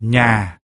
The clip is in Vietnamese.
nhà.